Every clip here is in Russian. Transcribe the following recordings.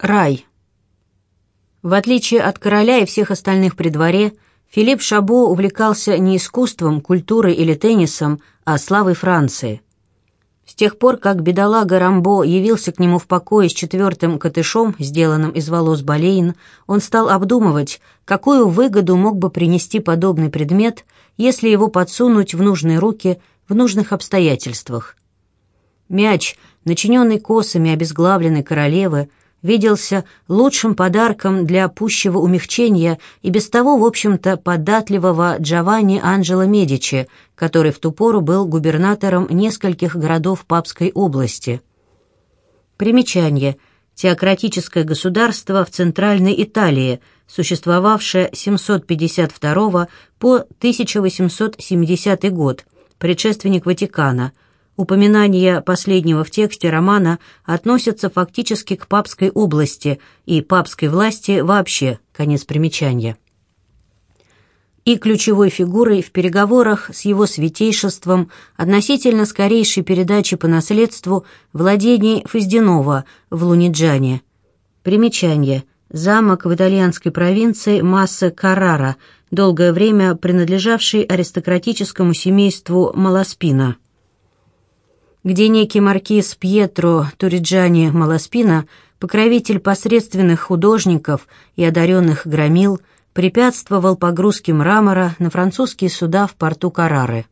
Рай. В отличие от короля и всех остальных при дворе, Филипп Шабо увлекался не искусством, культурой или теннисом, а славой Франции. С тех пор, как бедолага Рамбо явился к нему в покое с четвертым катышом, сделанным из волос болейн, он стал обдумывать, какую выгоду мог бы принести подобный предмет, если его подсунуть в нужные руки в нужных обстоятельствах. Мяч, начиненный косами обезглавленной королевы, виделся лучшим подарком для пущего умягчения и без того, в общем-то, податливого Джованни Анджело Медичи, который в ту пору был губернатором нескольких городов Папской области. Примечание. Теократическое государство в Центральной Италии, существовавшее с 752 по 1870 год, предшественник Ватикана – Упоминания последнего в тексте романа относятся фактически к папской области и папской власти вообще, конец примечания. И ключевой фигурой в переговорах с его святейшеством относительно скорейшей передачи по наследству владений Фаздинова в Луниджане. Примечание. Замок в итальянской провинции Масса Каррара, долгое время принадлежавший аристократическому семейству Маласпина где некий маркиз Пьетро Туриджани Маласпина, покровитель посредственных художников и одаренных громил, препятствовал погрузке мрамора на французские суда в порту Карары.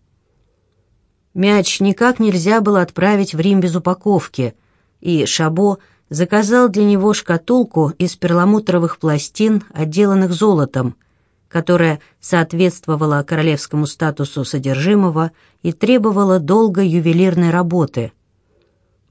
Мяч никак нельзя было отправить в Рим без упаковки, и Шабо заказал для него шкатулку из перламутровых пластин, отделанных золотом – которая соответствовала королевскому статусу содержимого и требовала долгой ювелирной работы.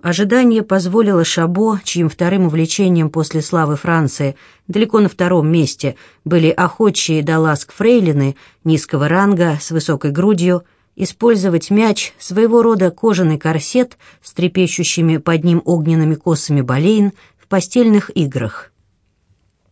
Ожидание позволило Шабо, чьим вторым увлечением после славы Франции далеко на втором месте были охотчие до ласк фрейлины низкого ранга с высокой грудью, использовать мяч, своего рода кожаный корсет с трепещущими под ним огненными косами болейн в постельных играх.